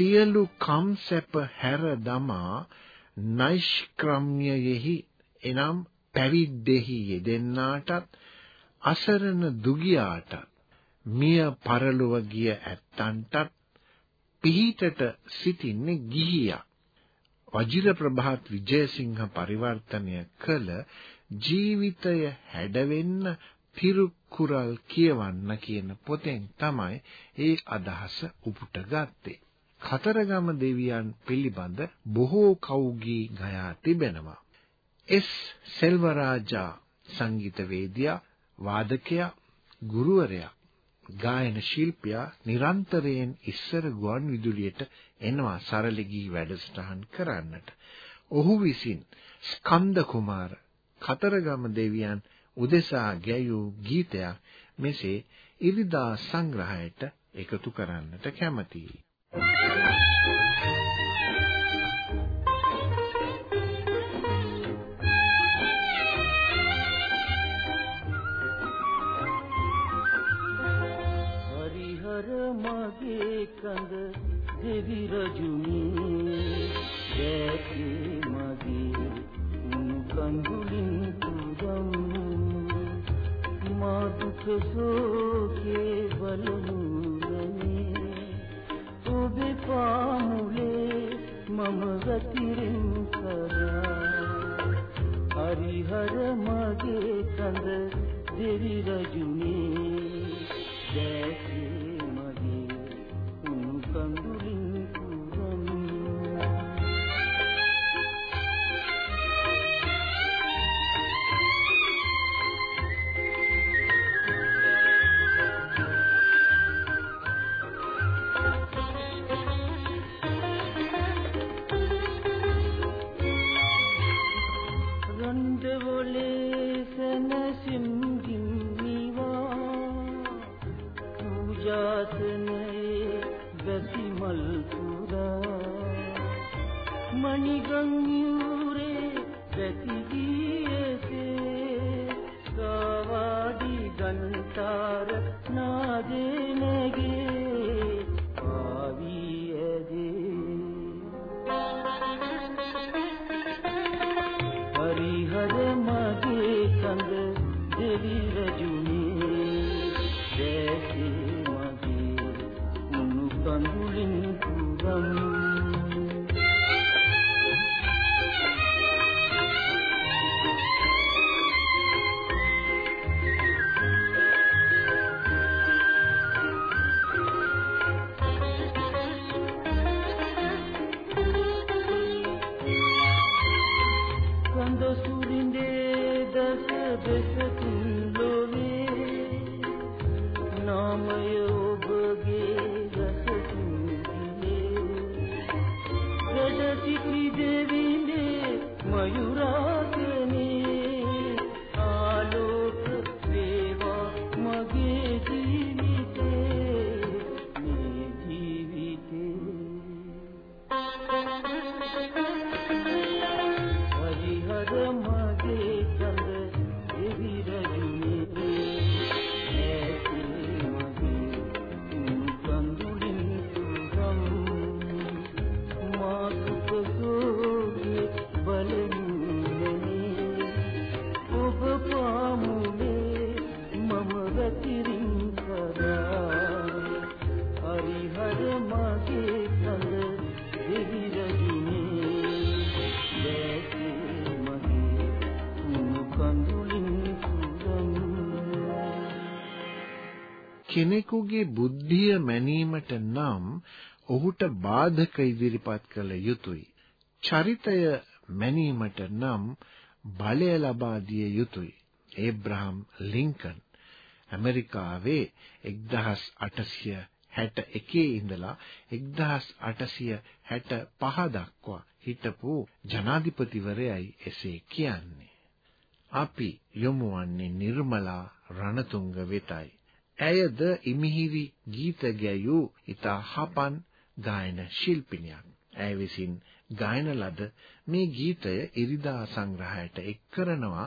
සියලු කම් සැප හැර දමා නෛෂ්ක්‍රම්‍යයෙහි එනම් පැවිද්දෙහි යෙදෙන්නාටත් අසරණ දුගියාට මිය පරලොව ගිය ඇත්තන්ටත් පිහිටට සිටින්නේ ගිහියා වජිර ප්‍රභාත් විජයසිංහ පරිවර්තනය කළ ජීවිතය හැඩවෙන්න තිරුකුරල් කියවන්න කියන පොතෙන් තමයි ඒ අදහස උපුට ගත්තේ. කතරගම දෙවියන් පිළිබඳ බොහෝ කවුගී ගයා තිබෙනවා. එස් සෙල්වරාජා සංගීතවේදියා, වාදකයා, ගුරුවරයා, ගායන ශිල්පියා නිරන්තරයෙන් ඉස්සර ගුවන් විදුලියට එනවා සරල ගී වැඩසටහන් කරන්නට. ඔහු විසින් ස්කන්ද කුමාර කතරගම දෙවියන් උදෙසා ගැයූ ගීතයක් මෙසේ ඉරිදා සංග්‍රහයට එකතු කරන්නට කැමැතියි. මගේ කඳ දෙවි රජුනි දැකේ මගේ උණු කඳුලින් තුරම් මා දුක සෝකේ බලනුනේ ඔබේ පාමුලේ මම ගතිරින් කරා හරිහර මගේ කඳ දෙවි රජුනි කෙනෙකුගේ බුද්ධිය මැනීමට නම් ඔහුට බාධක ඉදිරිපත් කළ යුතුය. චරිතය මැනීමට නම් බලය ලබා දිය යුතුය. ඒබ්‍රහම් ලින්කන් ඇමරිකාවේ 1861 ඉඳලා 1865 දක්වා හිටපු ජනාධිපතිවරයයි එසේ කියන්නේ. අපි යොමු වන්නේ නිර්මලා රණතුංග වෙතයි. ඇයද ඉමිහිරි ගීත ගැයූ ඉතා හපන් ගායන ශිල්පිනියක්. ඇය විසින් ගායන ලද මේ ගීතය ඉරිදා සංග්‍රහයට එක් කරනවා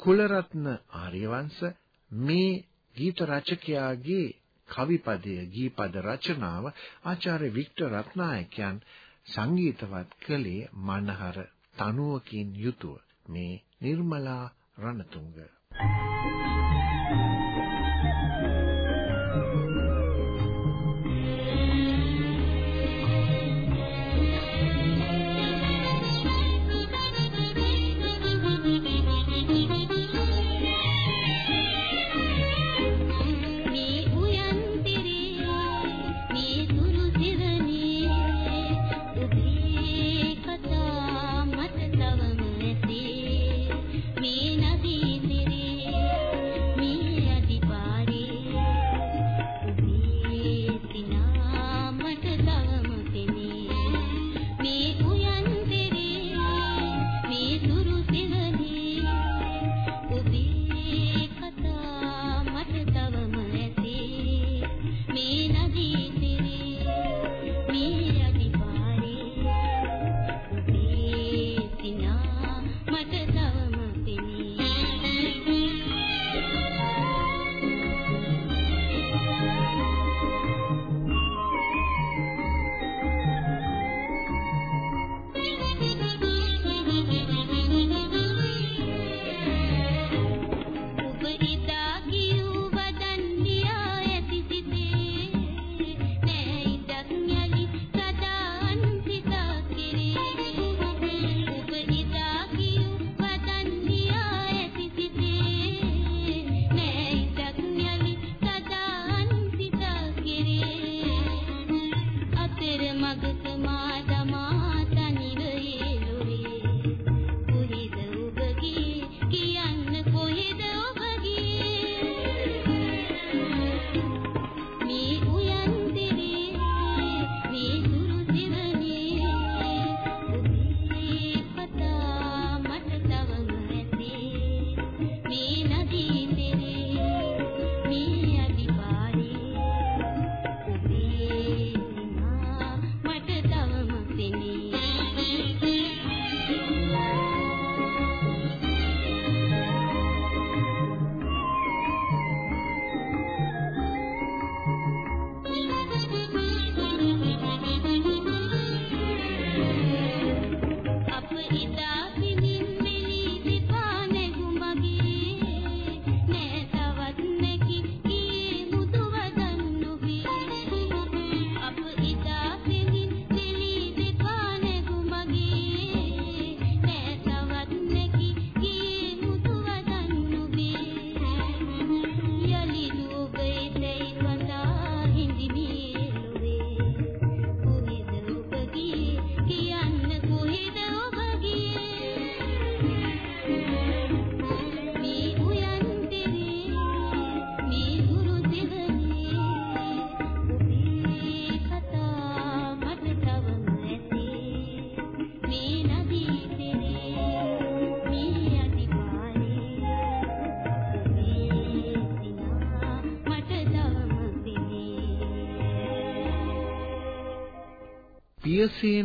කුලරත්න ආර්යවංශ. මේ ගීත රචකයාගේ කවිපදය ගීපද රචනාව ආචාර්ය වික්ටර් රත්නායකයන් සංගීතවත් කළේ මනහර තනුවකින් යුතුව. මේ නිර්මලා රණතුංග.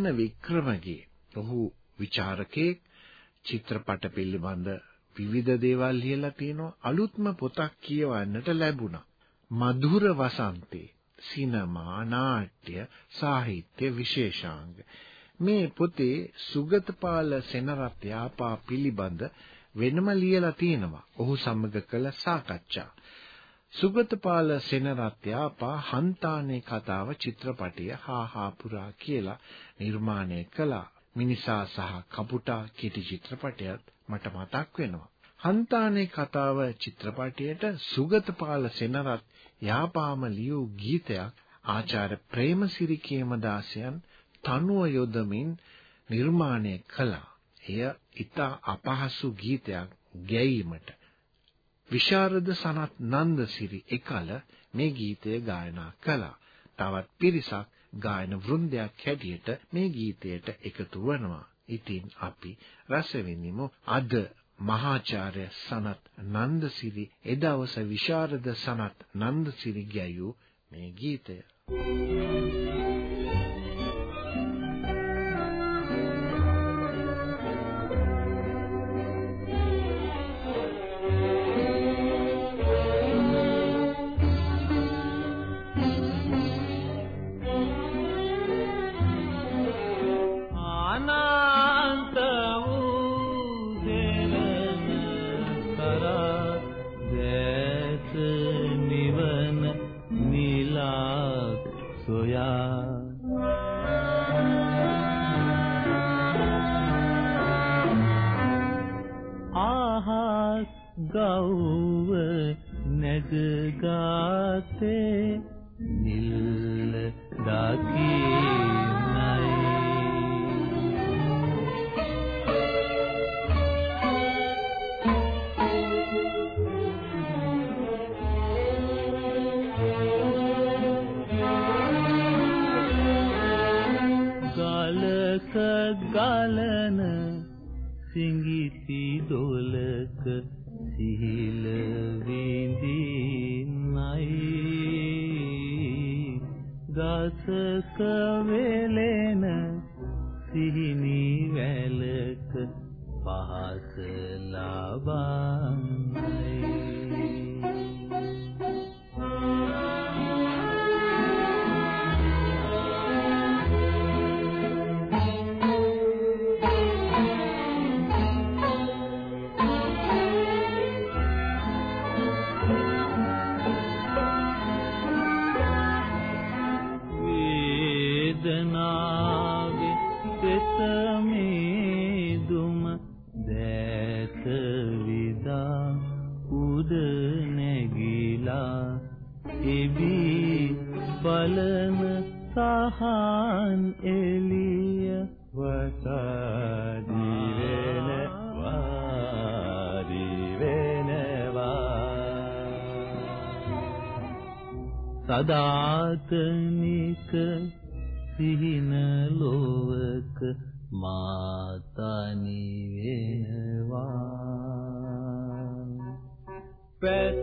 පියසේන වික්‍රමගේ ඔහු විචාරකයෙක් චිත්‍රපට පිළිබඳ විවිධ දේවල් ලියලා තිනවා අලුත්ම පොතක් කියවන්නට ලැබුණා. මధుර වසන්තේ සිනමා නාට්‍ය සාහිත්‍ය විශේෂාංග. මේ පොතේ සුගතපාල සෙනරත් යාපා පිළිබඳ වෙනම ලියලා තියෙනවා. ඔහු සමග කළ සාකච්ඡා. සුගතපාල සෙනරත්යාපා හන්තානේ කතාව චිත්‍රපටය හා හා පුරා කියලා නිර්මාණය කළා. මිනිසා සහ කපුටා කෙටි චිත්‍රපටයත් මට මතක් වෙනවා. හන්තානේ කතාව චිත්‍රපටයට සුගතපාල සෙනරත් යාපාම ලියූ ගීතයක් ආචාර්ය ප්‍රේමසිරි කේමදාසයන් තනුව යොදමින් නිර්මාණය කළා. එය ඊට අපහසු ගීතයක් ගැයීමට විශාරද සනත් නන්දසිරි එකල මේ ගීතය ගායනා කළා. තවත් පිරිසක් ගායන වෘන්දයක් හැටියට මේ ගීතයට එකතු වනවා. ඉතින් අපි රස විඳිමු අද මහාචාර්ය සනත් නන්දසිරි එදවස විශාරද සනත් නන්දසිරි ගැයූ මේ ගීතය. Thank you. ගසක වැලක පහස ලබන්නේ. සදාතනික සිහින ලෝවක මාතනි වෙනවා. පැතු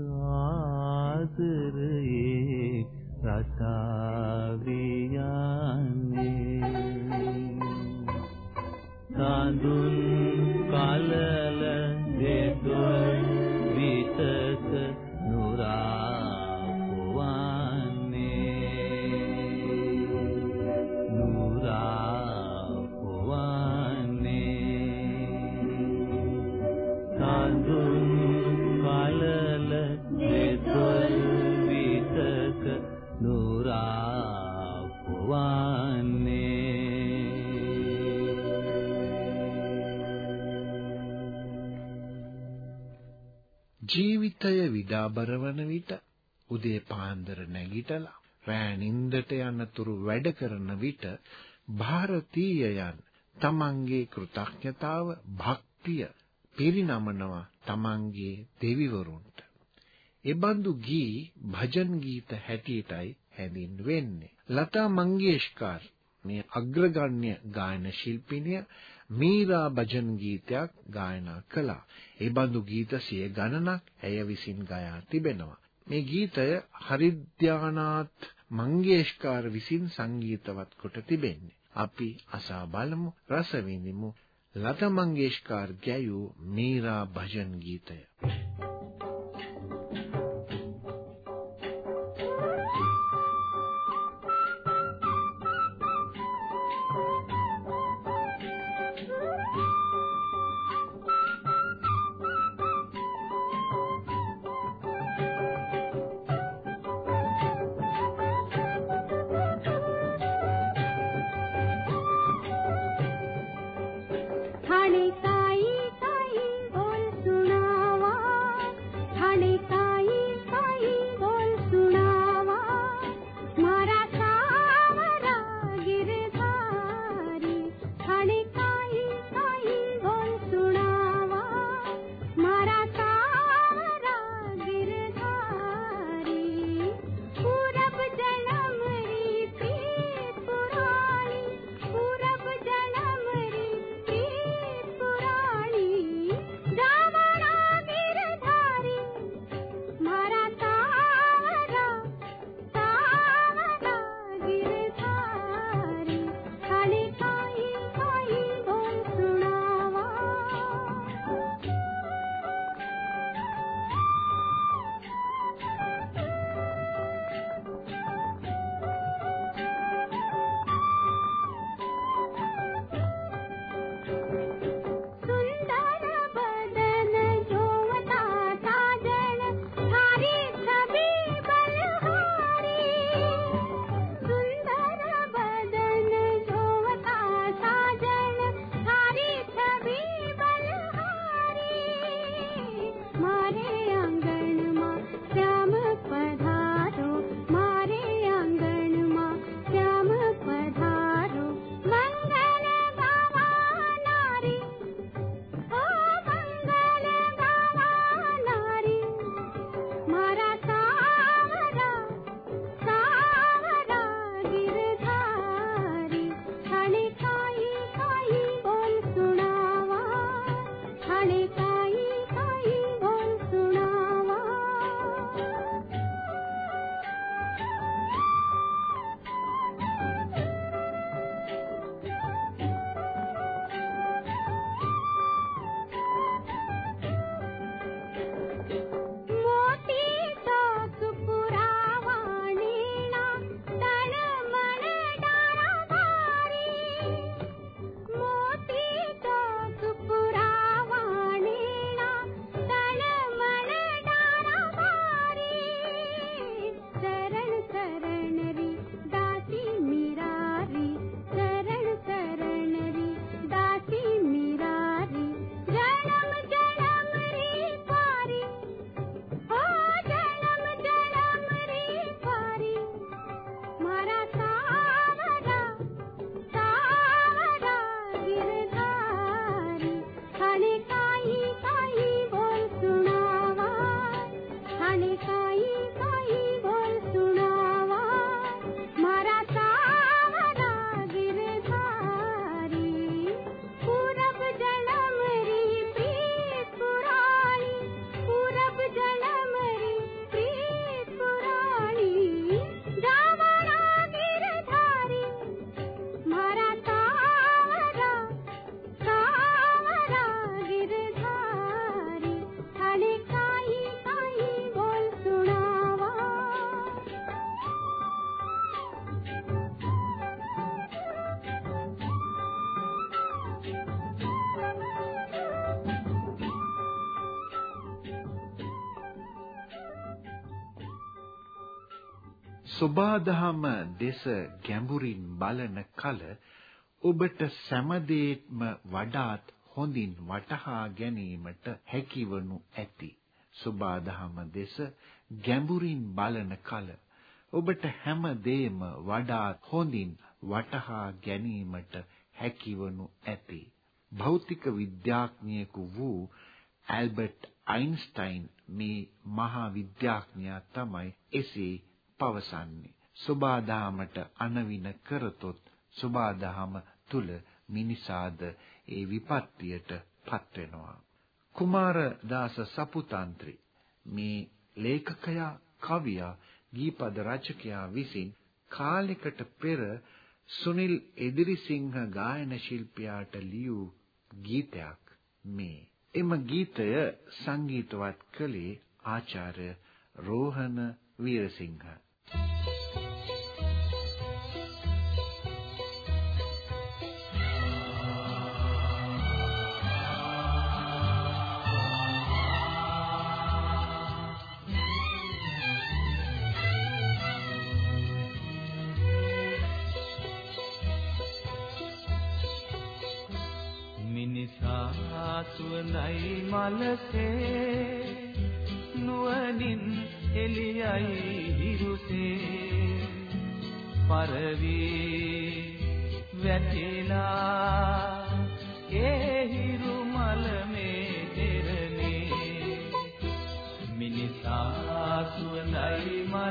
සාබරවන විට උදේ පාන්දර නැගිටලා රෑ නිින්දට යනතුරු වැඩ කරන විට ಭಾರತೀයයන් තමන්ගේ කෘතඥතාව භක්තිය පිරිනමනවා තමන්ගේ දෙවිවරුන්ට. එබඳු ගී භජන් ගීත හැටියටයි හැඳින්වෙන්නේ. ලතා මංගেশකර් මේ අග්‍රගණ්‍ය ගායන ශිල්පිනිය මීරා භජන් ගීතයක් ගායනා කළා. ඒ බඳු ගීත සිය ගණනක් ඇය විසින් ගයා තිබෙනවා. මේ ගීතය හරිද්‍යානාත් මංගේෂ්කාර විසින් සංගීතවත් කොට තිබෙන්නේ. අපි අසා බලමු රස විඳිමු ලතා මංගේෂ්කර් ගැයූ මීරා භජන් ගීතය. සොබාදහම දෙස ගැඹුරින් බලන කල ඔබට සෑමදේත්ම වඩාත් හොඳින් වටහා ගැනීමට හැකිවනු ඇති. සොබාදහම දෙස ගැඹුරින් බලන කල ඔබට හැම දෙයක්ම වඩාත් හොඳින් වටහා ගැනීමට හැකිවනු ඇති. භෞතික විද්‍යාඥයෙකු වූ ඇල්බර්ට් අයින්ස්ටයින් මේ මහා විද්‍යාඥයා තමයි එසේ පවසන්නේ. සෝබාදාමට අනවින කරතොත් සුභාදහම තුල මිනිසාද ඒ විපත්තියට පත් වෙනවා. කුමාරදාස සපුතන්ත්‍රි මේ ලේඛකයා කවියා ගීපද රචකයා විසින් කාලයකට පෙර සුනිල් එදිරිසිංහ ගායන ශිල්පියාට ලියූ ගීතයක් මේ. එම ගීතය සංගීතවත් කළේ ආචාර්ය රෝහණ වීරසිංහ.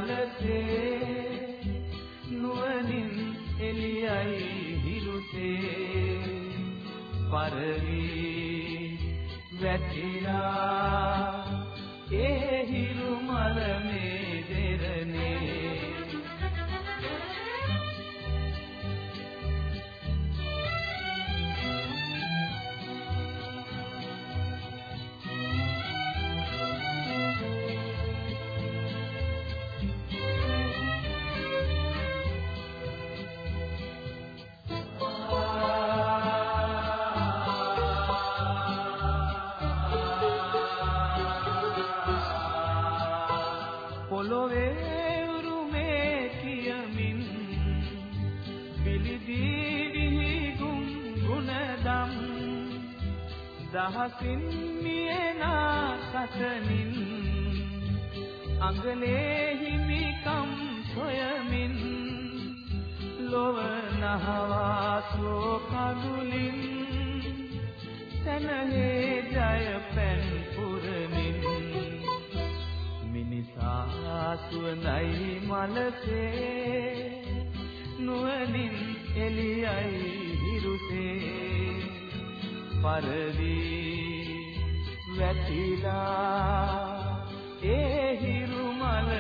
සුවඳයි මලසේ නුවණින් එළියයි හිරුසේ පරවි වැටිලා දහසින් මියනා සසනින්. අඟලේ හිමිකම් සොයමින්. ලොව නහවා සෝ කඳුලින්. සනහේ ජය පෙන් පුරමින්. මිනිසා සුවඳයි මලසේ නුවණින් එළියයි හිරුසේ. පරවි වැටිලා ඒ හිරු මල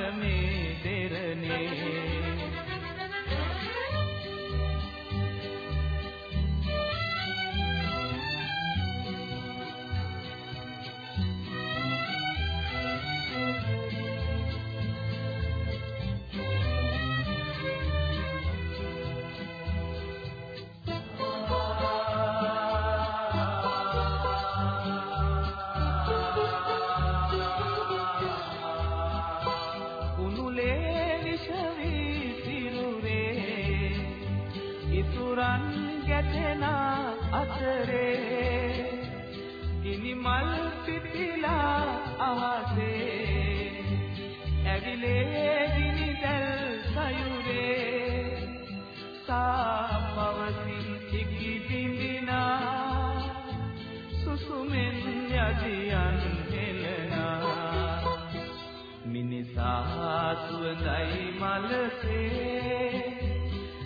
සුවඳයි මලසේ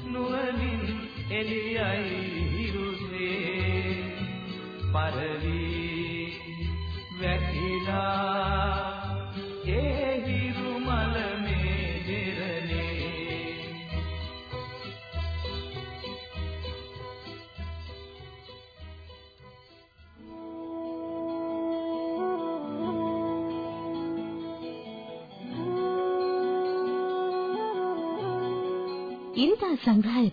නුවණින් එළියයි